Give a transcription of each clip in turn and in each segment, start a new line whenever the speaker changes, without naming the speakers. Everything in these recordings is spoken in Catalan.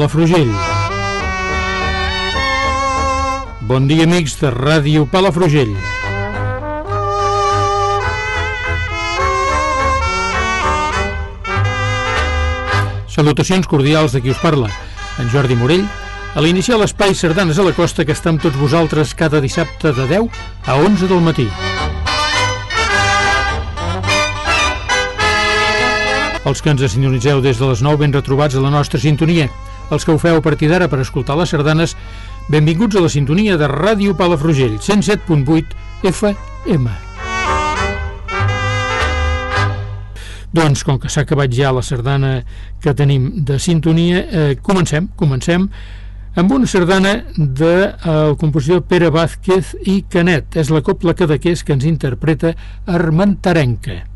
Palafrugell. Bon dia, amics de Ràdio Palafrugell. Salutacions cordials de qui us parla, en Jordi Morell, a l'iniciar l'espai Sardanes a la Costa que està amb tots vosaltres cada dissabte de 10 a 11 del matí. Els que ens sintonitzeu des de les 9 ben retrobats a la nostra sintonia. Els que ho feu a partir d'ara per escoltar les sardanes, benvinguts a la sintonia de Ràdio Palafrugell, 107.8 FM. Doncs, com que s'ha acabat ja la sardana que tenim de sintonia, eh, comencem, comencem amb una sardana del de, compositor Pere Vázquez i Canet. És la copla cadaqués que ens interpreta Armentarenca.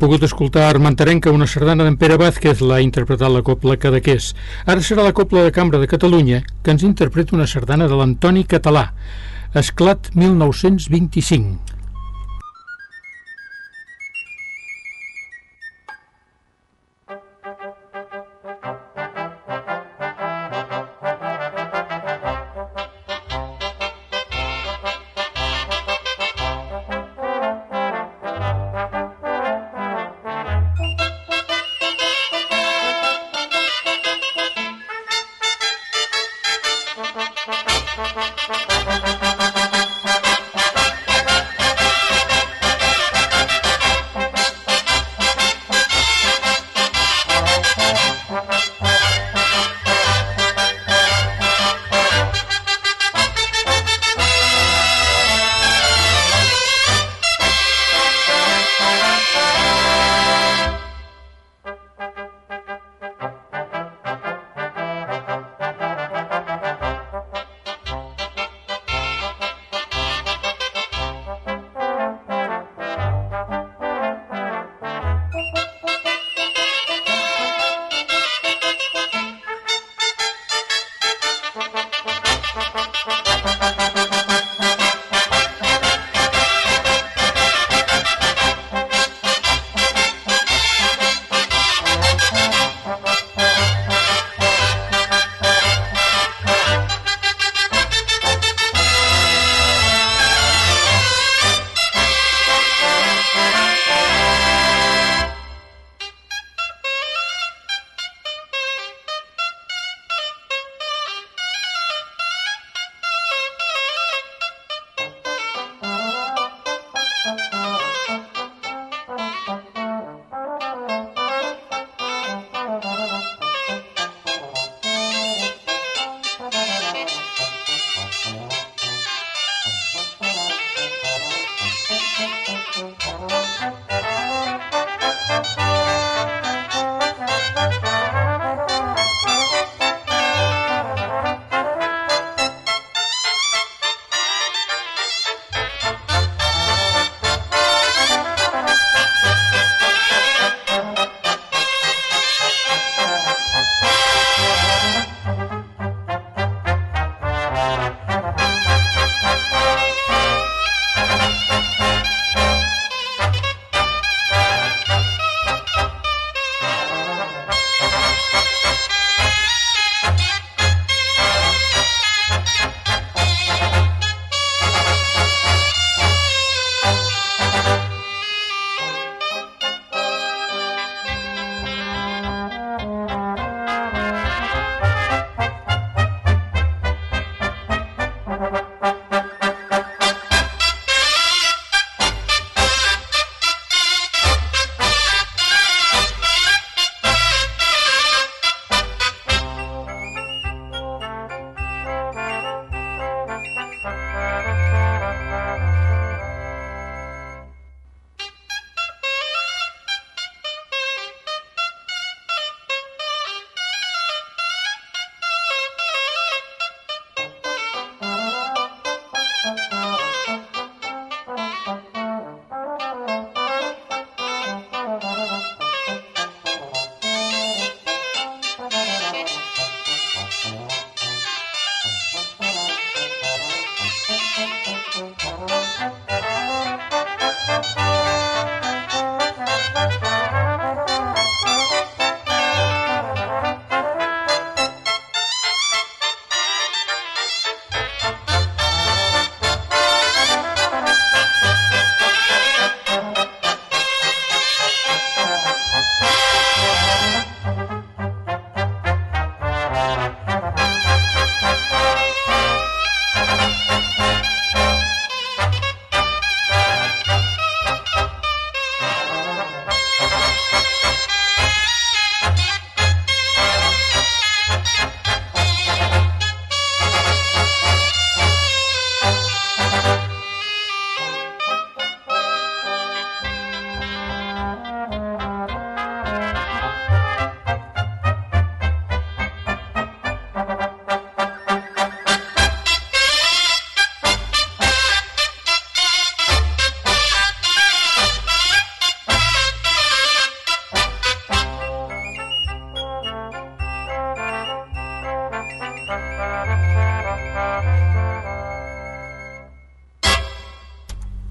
Pogut escoltar Armenterenca, una sardana d'en Pere Vázquez, l'ha interpretat la Copla Cadaqués. Ara serà la Copla de Cambra de Catalunya, que ens interpreta una sardana de l'Antoni Català, Esclat 1925.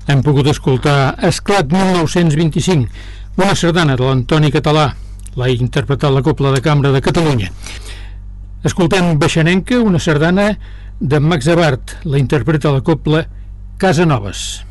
Hem pogut escoltar Esclat 1925, una sardana de l'Antoni Català, l'ha interpretat la Copla de Cambra de Catalunya. Escoltem Baixanenca, una sardana de Max Abart, la interpreta la Copla Casanovas.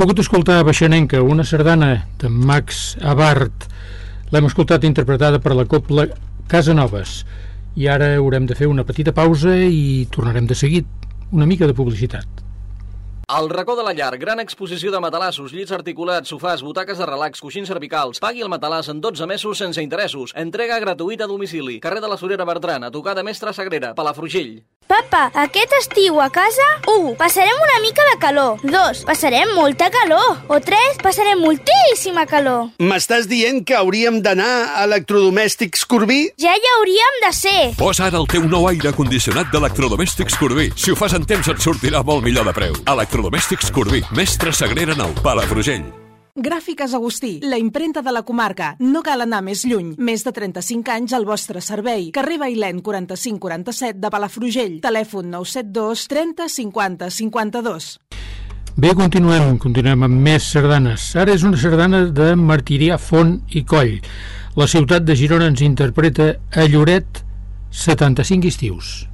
Pogut escoltar Baixanenca, una sardana de Max Abart. L'hem escoltat interpretada per la Copla Casanovas. I ara haurem de fer una petita pausa i tornarem de seguit. Una mica de publicitat.
El racó de la llar, gran exposició de matalassos, llits articulats, sofàs, butaques de relax, coixins cervicals. Pagui el matalàs en 12 mesos sense interessos. Entrega gratuïta a domicili. Carrer de la Sorera Bertran, a tocar de Mestre Sagrera, Palafrugell.
Papa, aquest estiu a casa, 1. Passarem una mica de calor. 2. Passarem molta calor. O 3. Passarem moltíssima calor.
M'estàs dient que hauríem d'anar a electrodomèstics Corbí?
Ja hi hauríem de ser.
Posa ara el teu nou aire condicionat d'electrodomèstics Corbí. Si ho fas en temps et sortirà molt millor de preu. Electrodomèstics Corbí, mestre Sagrera 9, Palafrugell.
Gràfiques Agustí, la imprenta de la comarca. No cal anar més lluny. Més de 35 anys al vostre servei. Carrer Bailèn 4547 de Palafrugell. Telèfon 972 30 50 52.
Bé, continuem, continuem amb més sardanes. Ara és una sardana de Martirià Font i Coll. La ciutat de Girona ens interpreta a Lloret 75 estius.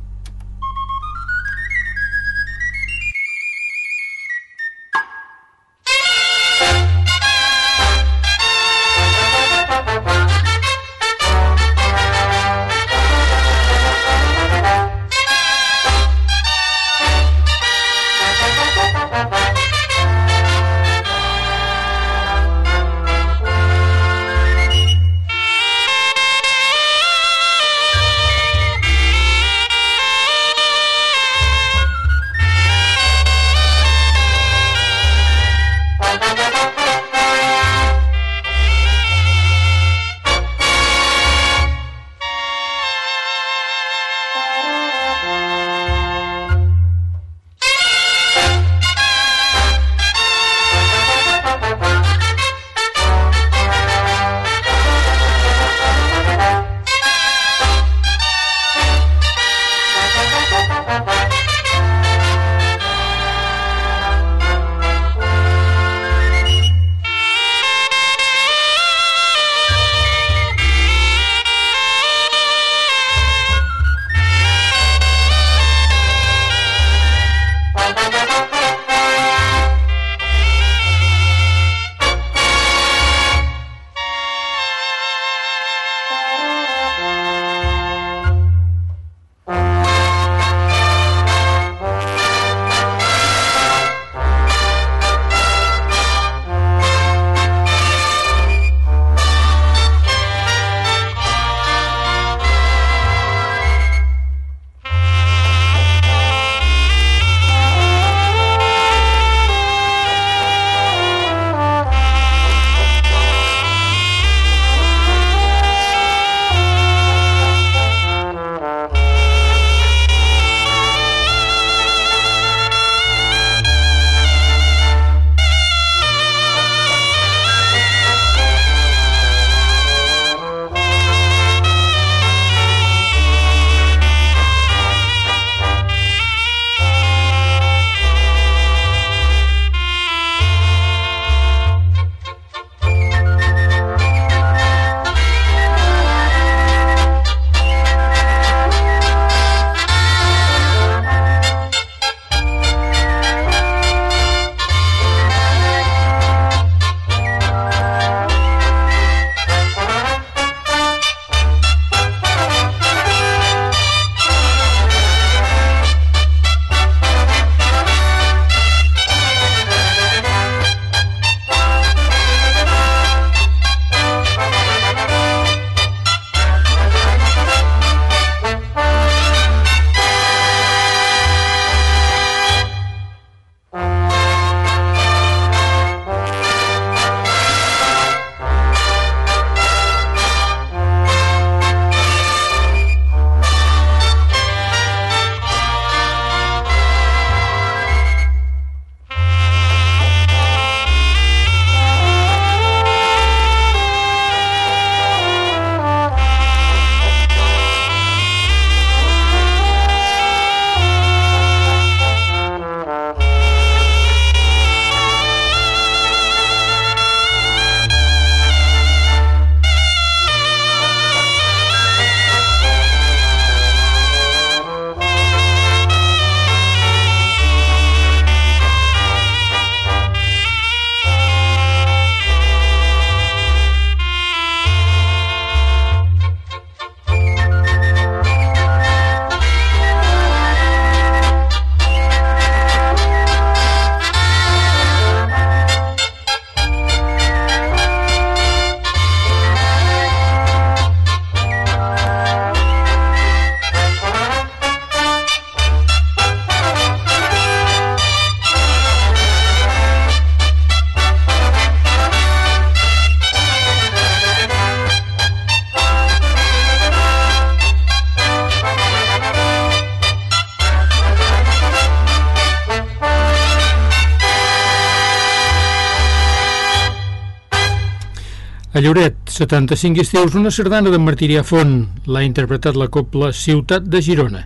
A Lloret, 75 estius, una sardana de Martirià Font. L'ha interpretat la copla Ciutat de Girona.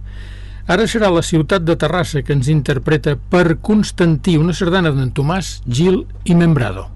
Ara serà la ciutat de Terrassa que ens interpreta per Constantí, una sardana d'en Tomàs, Gil i Membrado.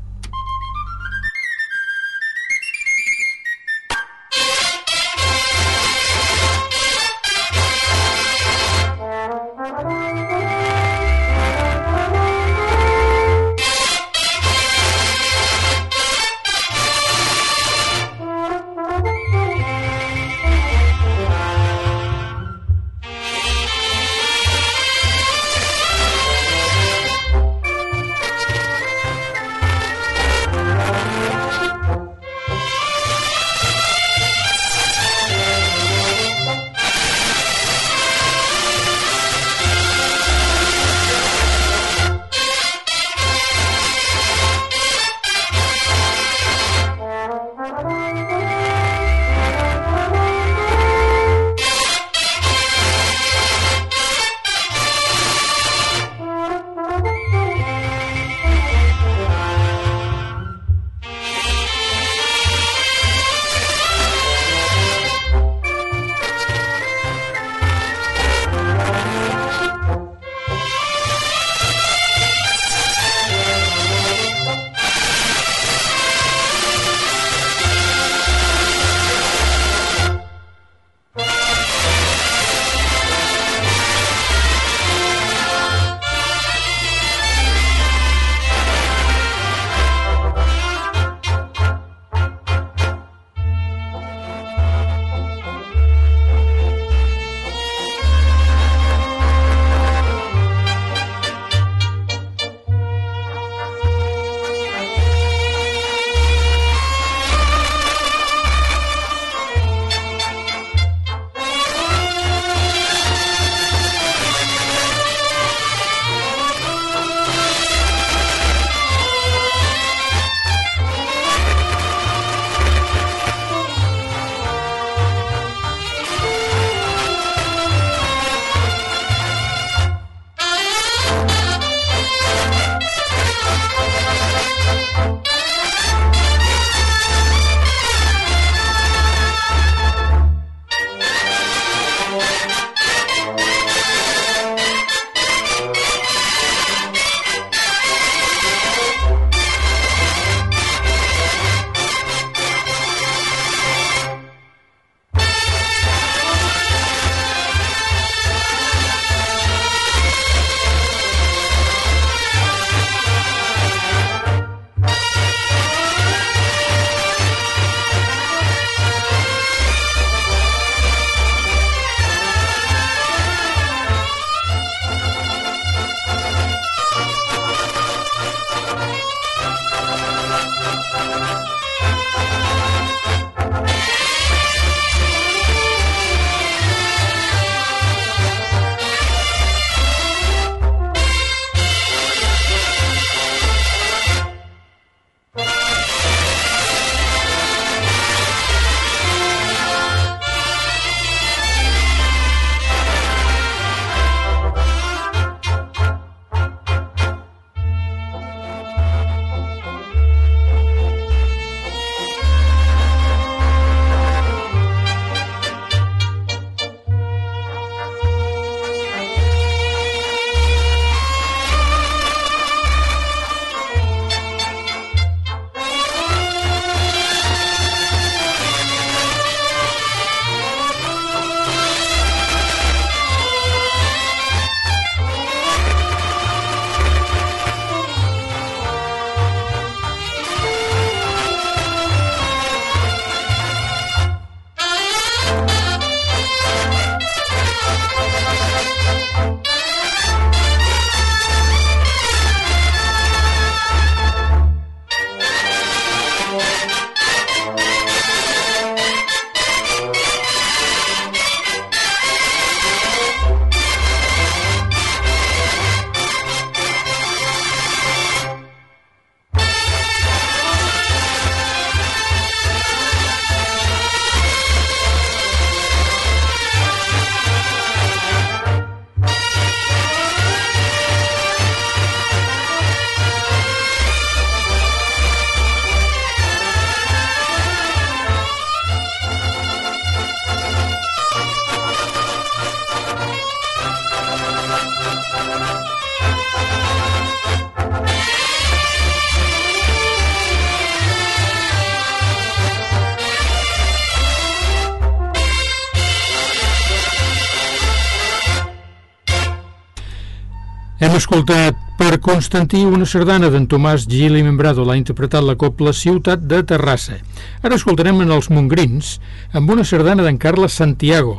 Hem escoltat per Constantí una sardana d'en Tomàs Gil i Membrado, l'ha interpretat la Copla Ciutat de Terrassa. Ara escoltarem en els Mongrins amb una sardana d'en Carles Santiago,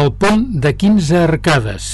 el pont de 15 arcades.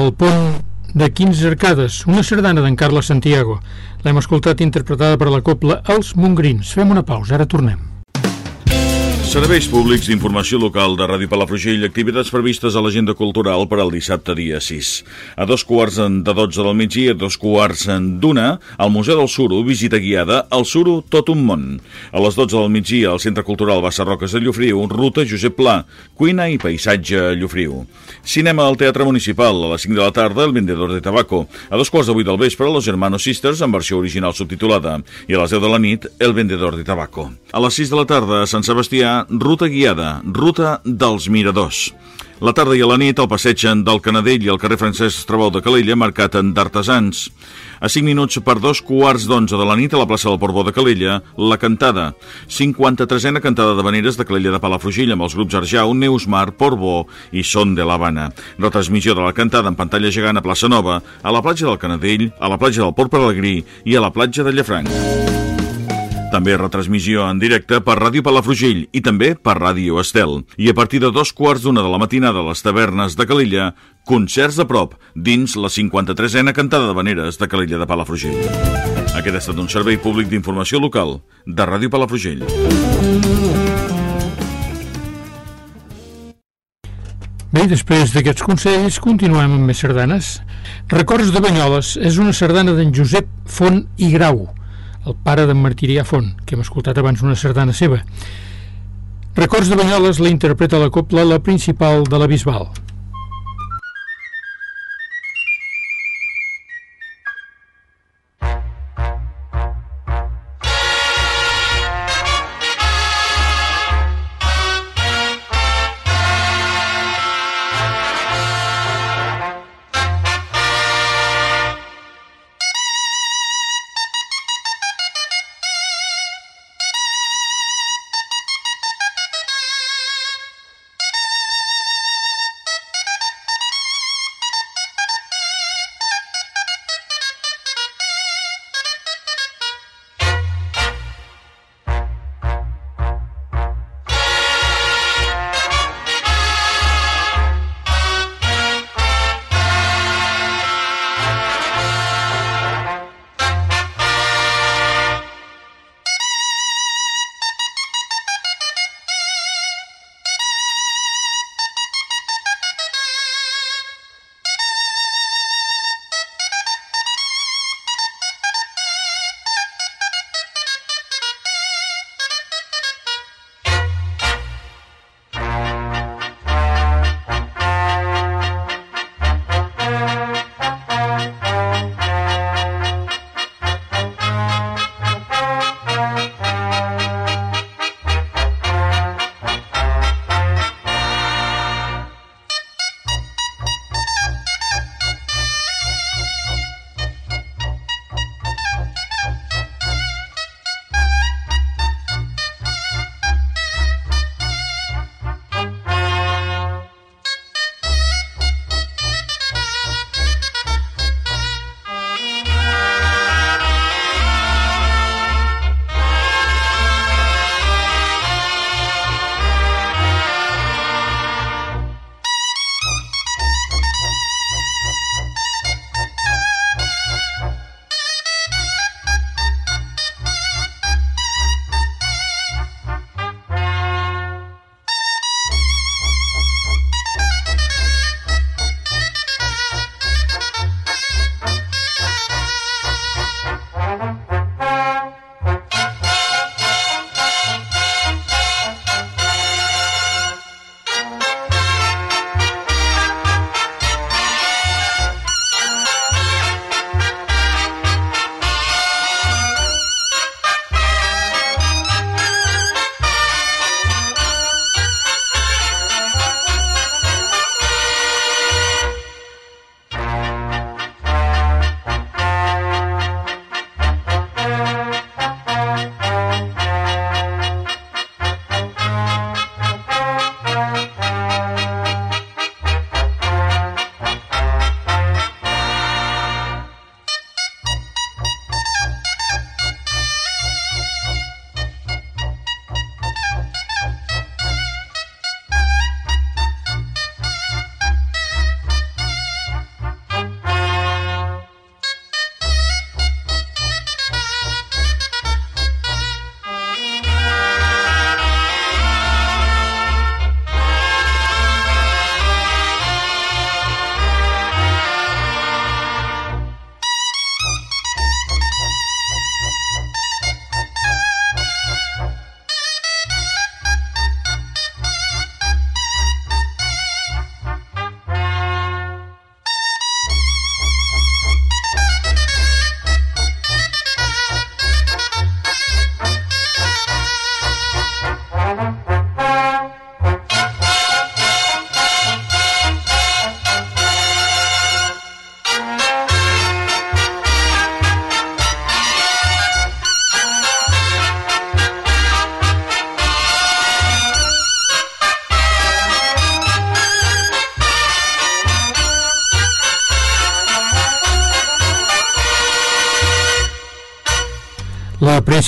El pont de 15 arcades, una sardana d'en Carles Santiago. L'hem escoltat interpretada per la copla Els Mongrins. Fem una pausa, ara tornem.
Serveis públics d'informació local de Ràdio Palafrugell, activitats previstes a l'agenda cultural per al dissabte dia 6. A dos quarts de 12 del migdia, a dos quarts d'una, al Museu del Suro, visita guiada al Suro Tot un món. A les 12 del migdia, al Centre Cultural Bassa Roques de Llofriu, ruta Josep Pla, cuina i paisatge a Llofriu. Cinema al Teatre Municipal, a les 5 de la tarda, El Vendedor de Tabaco. A dos quarts de 8 del vespre, Los Hermanos Sisters, en versió original subtitulada. I a les 10 de la nit, El Vendedor de Tabaco. A les 6 de la tarda, a Sant Sebastià, ruta guiada, ruta dels Miradors. La tarda i a la nit el passegen del Canadell i el carrer Francesc Estrabou de Calella marcat en d'artesans. A 5 minuts per dos quarts d'onze de la nit a la plaça del Porbó de Calella, la cantada. 53a cantada de veneres de Calella de Palafrugell amb els grups Arjau, Neusmar, Porbó i Son de l'Havana. Retransmissió de la cantada en pantalla gegant a plaça Nova, a la platja del Canadell, a la platja del Port Pelegrí i a la platja de Llafranc. També retransmissió en directe per Ràdio Palafrugell i també per Ràdio Estel. I a partir de dos quarts d'una de la matinada a les tavernes de Calella, concerts a prop dins la 53a cantada de veneres de Calella de Palafrugell. Aquest ha estat un servei públic d'informació local de Ràdio Palafrugell.
Bé, després d'aquests consells, continuem amb més sardanes. Records de Banyoles és una sardana d'en Josep Font i Grau, el pare d'en Martirià Font, que hem escoltat abans una sardana seva. Records de Banyoles la interpreta la copla la principal de la Bisbal.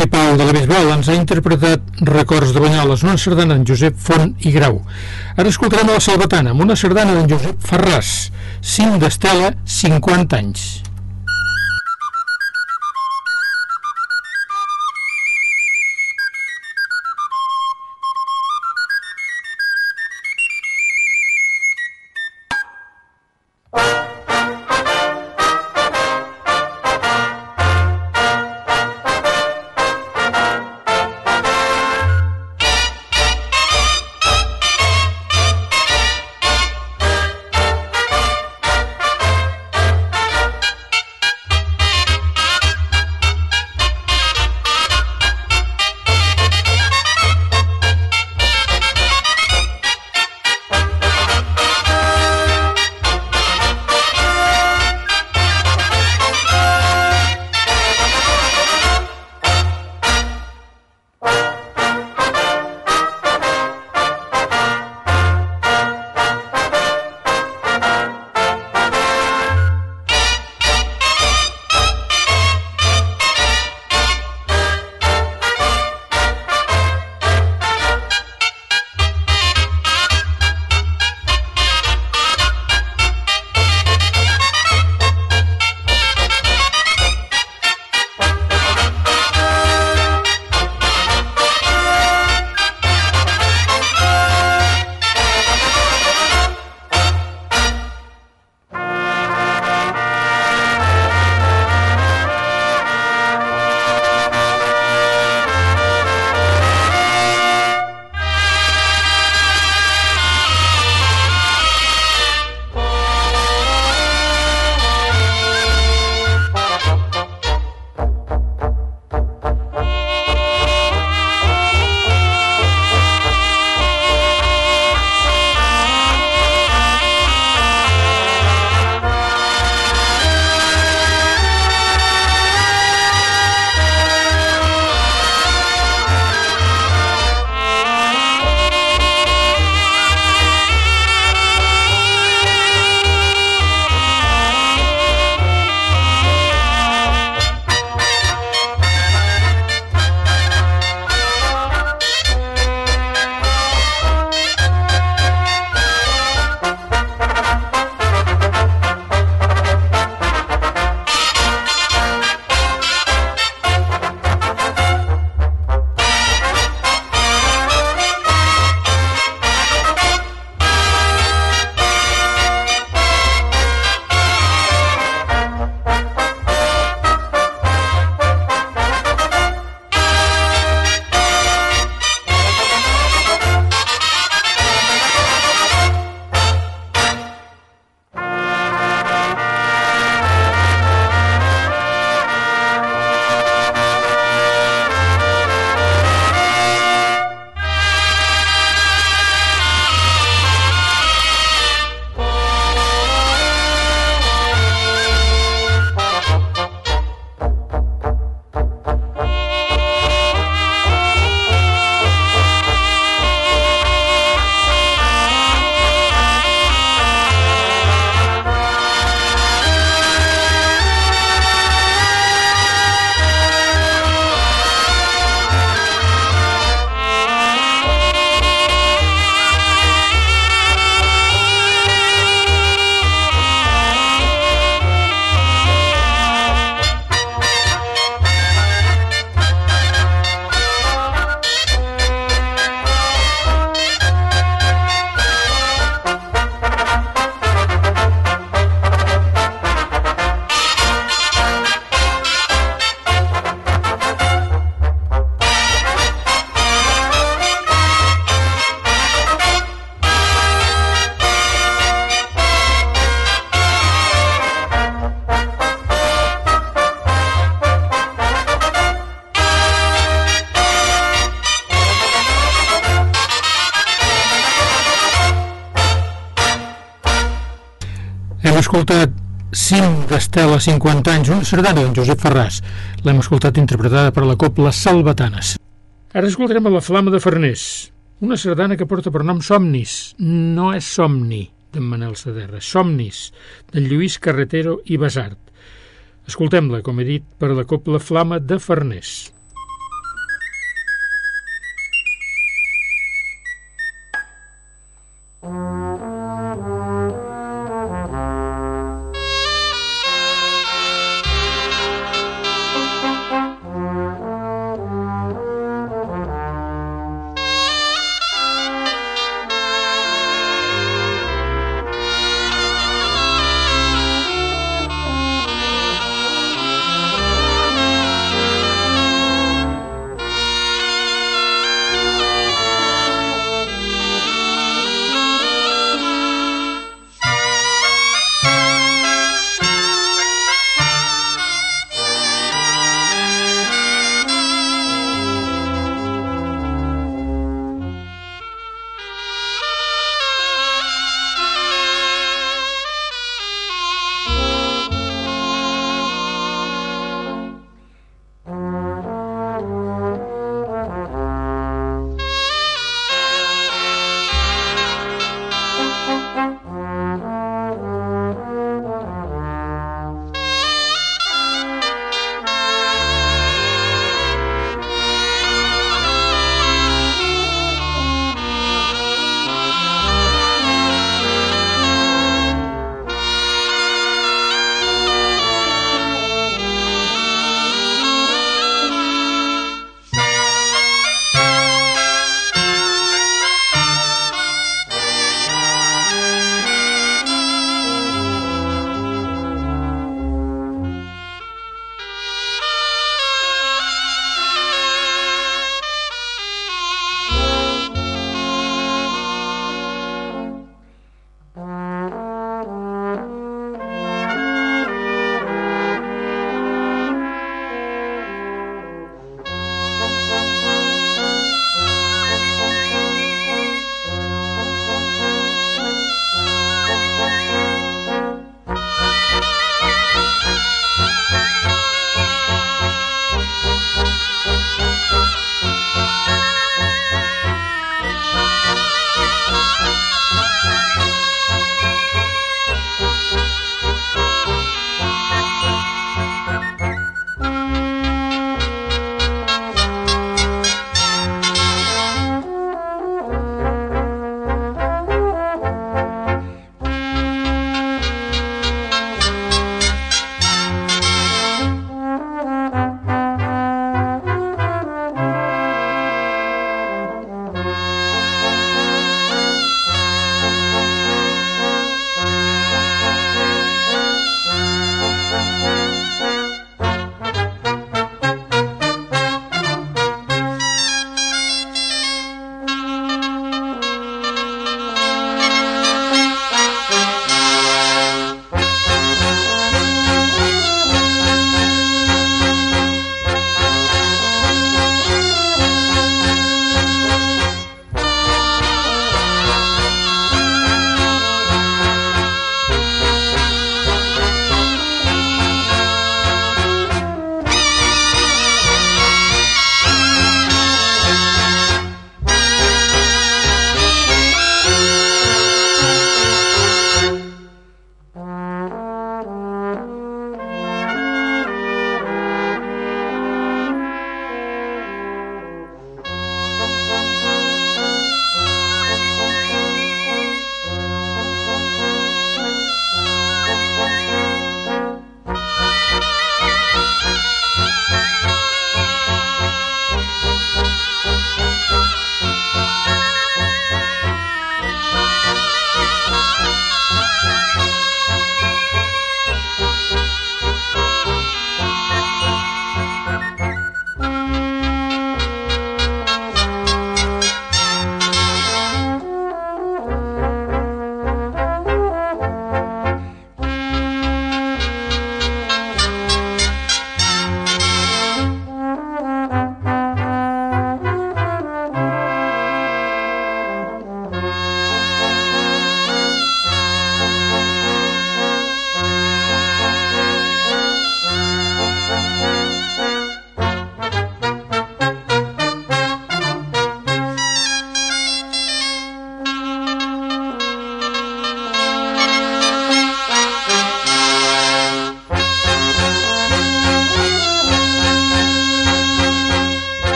La principal de la Bisbal ens ha interpretat Records de Banyoles, una sardana d'en Josep Font i Grau. Ara escoltarem la Salvatana amb una sardana d'en Josep Ferràs, 5 d'Estela, 50 anys. d'Estela 50 anys, una sardana d'en Josep Ferràs. L'hem escoltat interpretada per la Copla Salvatanes. Ara escoltarem a la Flama de Farners, una sardana que porta per nom Somnis. No és Somni, d'en Manel Saderra, Somnis, d'en Lluís Carretero i Besart. Escoltem-la, com he dit, per la Copla Flama de Farners.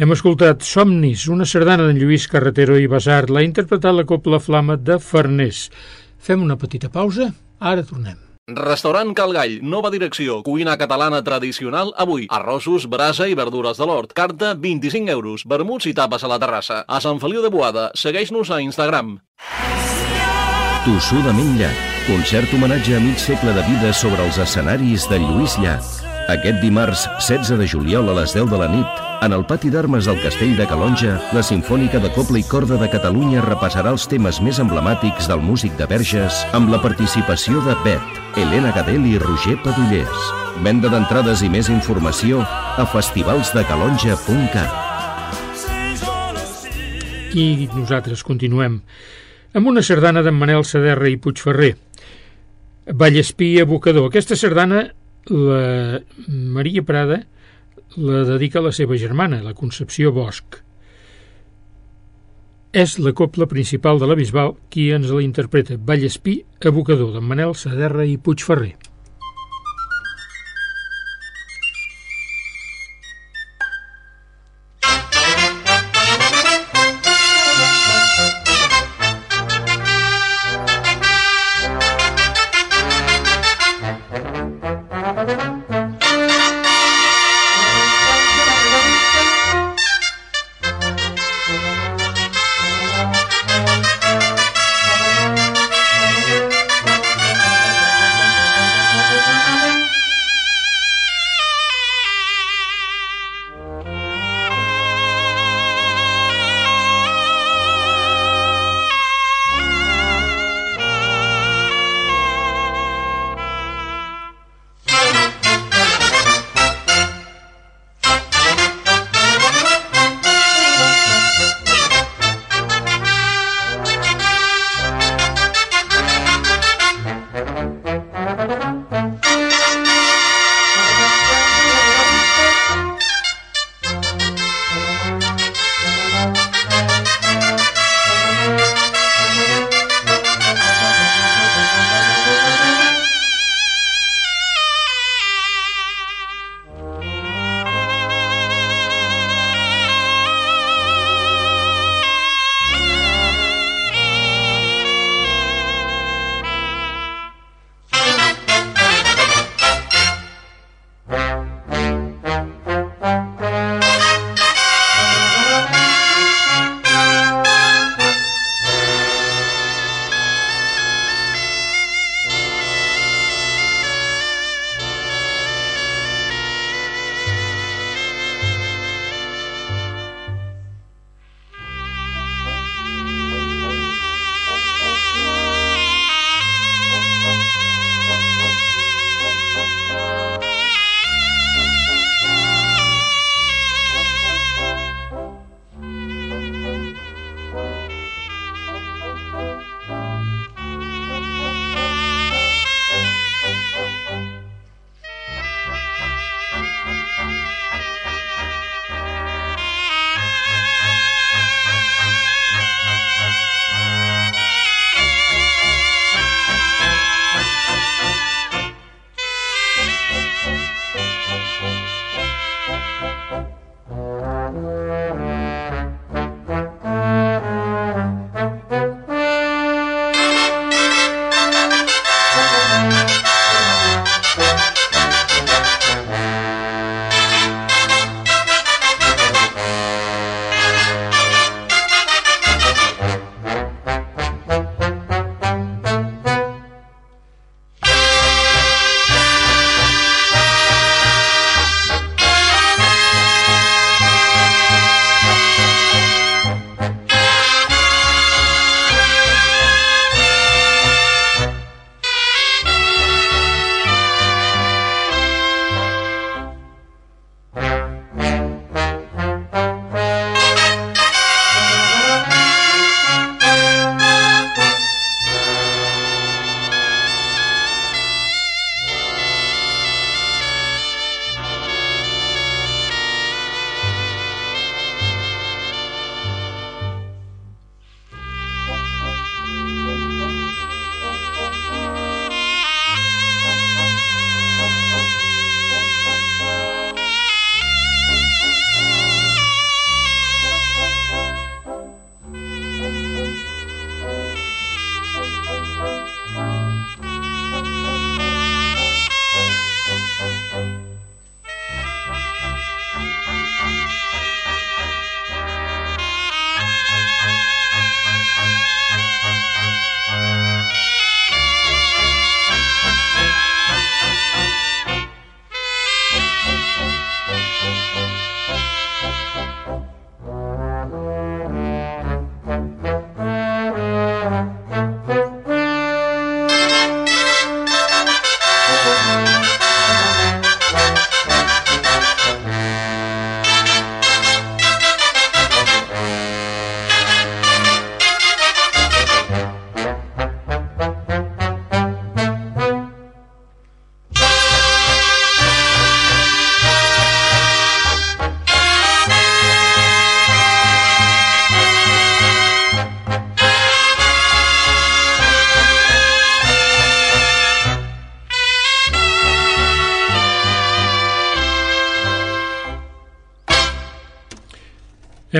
Hem escoltat Somnis, una sardana d'en Lluís Carretero i Basart. L'ha interpretat la Copla Flama de Farners. Fem una petita pausa, ara tornem.
Restaurant Calgall, nova direcció, cuina catalana tradicional avui. Arrossos, brasa i verdures de l'hort. Carta 25 euros, vermuts i tapes a la terrassa. A Sant Feliu de Boada, segueix-nos a Instagram.
Tossudament Llach, concert homenatge a mig segle de vida sobre els escenaris de Lluís Llach. Aquest dimarts 16 de juliol a les 10 de la nit, en el pati d'armes del Castell de Calonja, la Simfònica de Copla i Corda de Catalunya repassarà els temes més emblemàtics del músic de Verges amb la participació de Bet, Helena Gadel i Roger Padullers. Venda d'entrades i més informació a festivalsdecalonja.cat.
I nosaltres continuem amb una sardana d'en Manel Saderra i Puigferrer. Vallespí abocador. Aquesta sardana la Maria Prada la dedica a la seva germana, la Concepció Bosch. És la copla principal de la Bisbal qui ens la interpreta, Vallespí, abocador, d'en Manel Saderra i Puigferrer.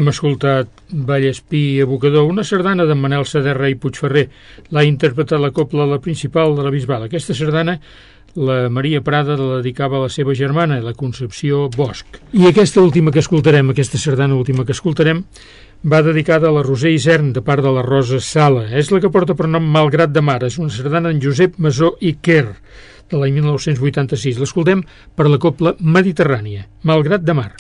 Hem escoltat Vallespí i Abocador, una sardana de Manel Saderra i Puigferrer. L'ha interpretat la copla la principal de la Bisbal. Aquesta sardana la Maria Prada la dedicava a la seva germana, la Concepció Bosch. I aquesta última que escoltarem, aquesta sardana última que escoltarem, va dedicada a la Roser Isern, de part de la Rosa Sala. És la que porta per nom Malgrat de Mar. És una sardana en Josep Masó i Quer, de l'any 1986. L'escoltem per la copla mediterrània, Malgrat de Mar.